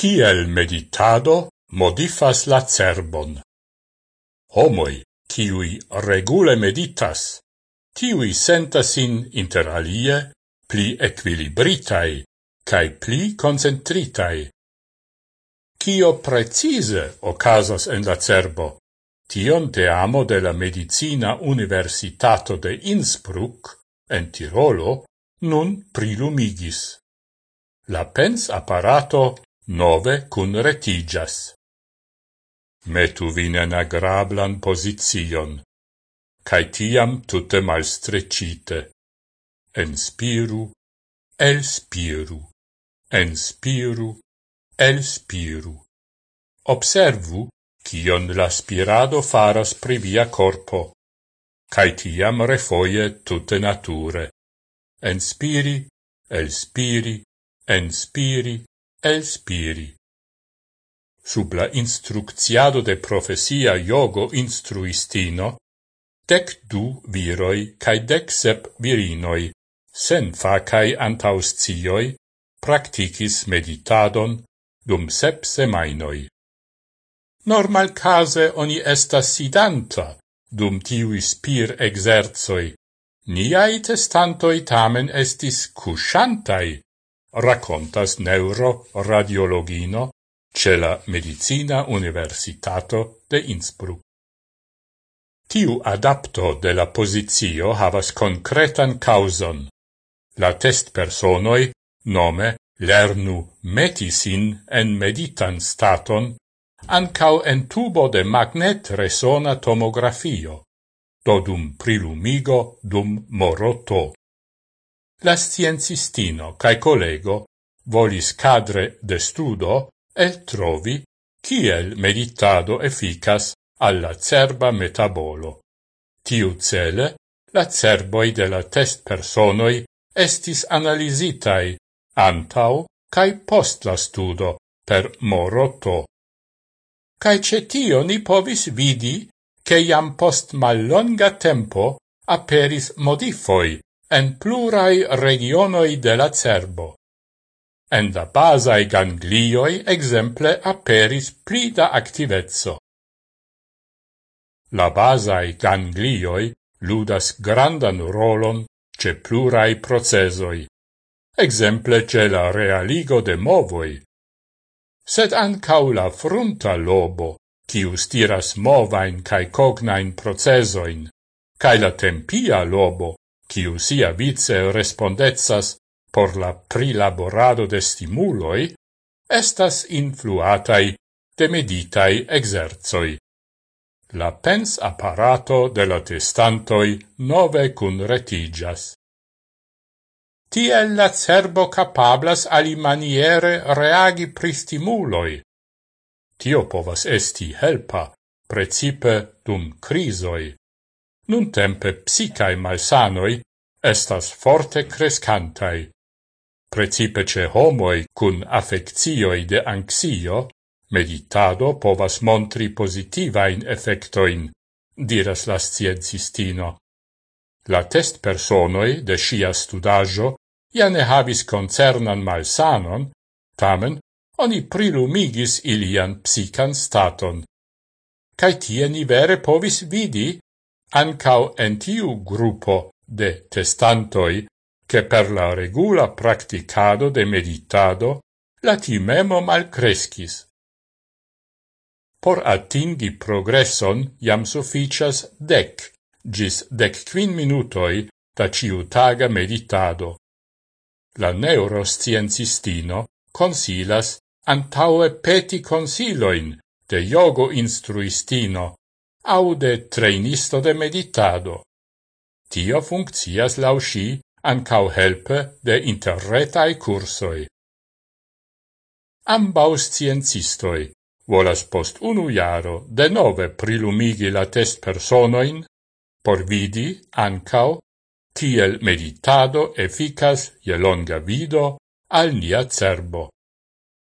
Kiel meditado modifas la cerbon. Homoi, kiui regule meditas, tiui sentasin inter alie pli equilibritai cae pli concentritai. Cio precise ocasas en la cerbo, tion te amo de la Medicina Universitato de Innsbruck en Tirolo nun prilumigis. La pens apparato nove cun retigas. Metu vin en agrablan posizion, cae tiam tutte malstrecite. Enspiru, elspiru, enspiru, elspiru. Observu cion la spirado faras pri via corpo, cae tiam refoie tutte nature. Enspiri, elspiri, enspiri, elspiri. Sub la instrucciado de profesia yogo instruistino, dec du viroi cae dec sep virinoi, sen facai antauscioi, practicis meditadon dum sep semainoi. Normal case oni estas sidanta dum tiui spir exerzoi, niai testantoi tamen estis cushantai, raccontas neuroradiologino ce la Medicina Universitato de Innsbruck. Tiu adapto de la posizio havas concretan causon. La test personoi, nome, lernu metisin en meditan staton, ancau en tubo de magnet resona tomografio, dodum prilumigo dum moroto la sciencistino cae collego volis cadre de studo el trovi kiel meditado efficas alla cerba metabolo. Tiu cele, la cerboi de la test personoi estis analizitai antau cae post la studo per moroto. Cae cetio ni povis vidi che iam post mal longa tempo aperis modifoi en plurai regionoi de la cerbo. En la basai ganglioi exemple aperis pli da activezzo. La basai ganglioi ludas grandan rolon ce plurai procesoi, exemple ce la realigo de movoi, sed ancau la frunta lobo, kiu stiras movain cae cognain procesoin, cae la tempia lobo, quiu sia vice respondezas por la prilaborado de stimuloi, estas influatai de meditai exerzoi. La pens apparato de la testantoi nove cun retigas. Tiel la cerbo capablas alimaniere reagi pri stimuloi. Tio povas esti helpa, precipe dum crisoi nun tempe psicae malsanoi estas forte crescantai. Precipe ce homoi cun affectioi de anxio, meditado povas montri positivain effectoin, diras la sciencistino. La test personoi de scia studaggio ja ne havis concernan malsanon, tamen oni prilumigis ilian psican staton. Cai tie ni vere povis vidi ancau en tiu gruppo de testantoi che per la regula practicado de meditado la timemo malcrescis. Por atingi progresson jam sufficias dec, gis dec quin minutoi da ciutaga meditado. La neurosciencistino consilas antaue peti consiloin de yogo instruistino au de trainisto de meditado. Tio funccias lausci ancau helpe de interretae cursoi. Ambaus sciencistoi volas post unu jaro de nove prilumigi la test personoin por vidi ancau tiel meditado efficas je longa vido al nia cerbo.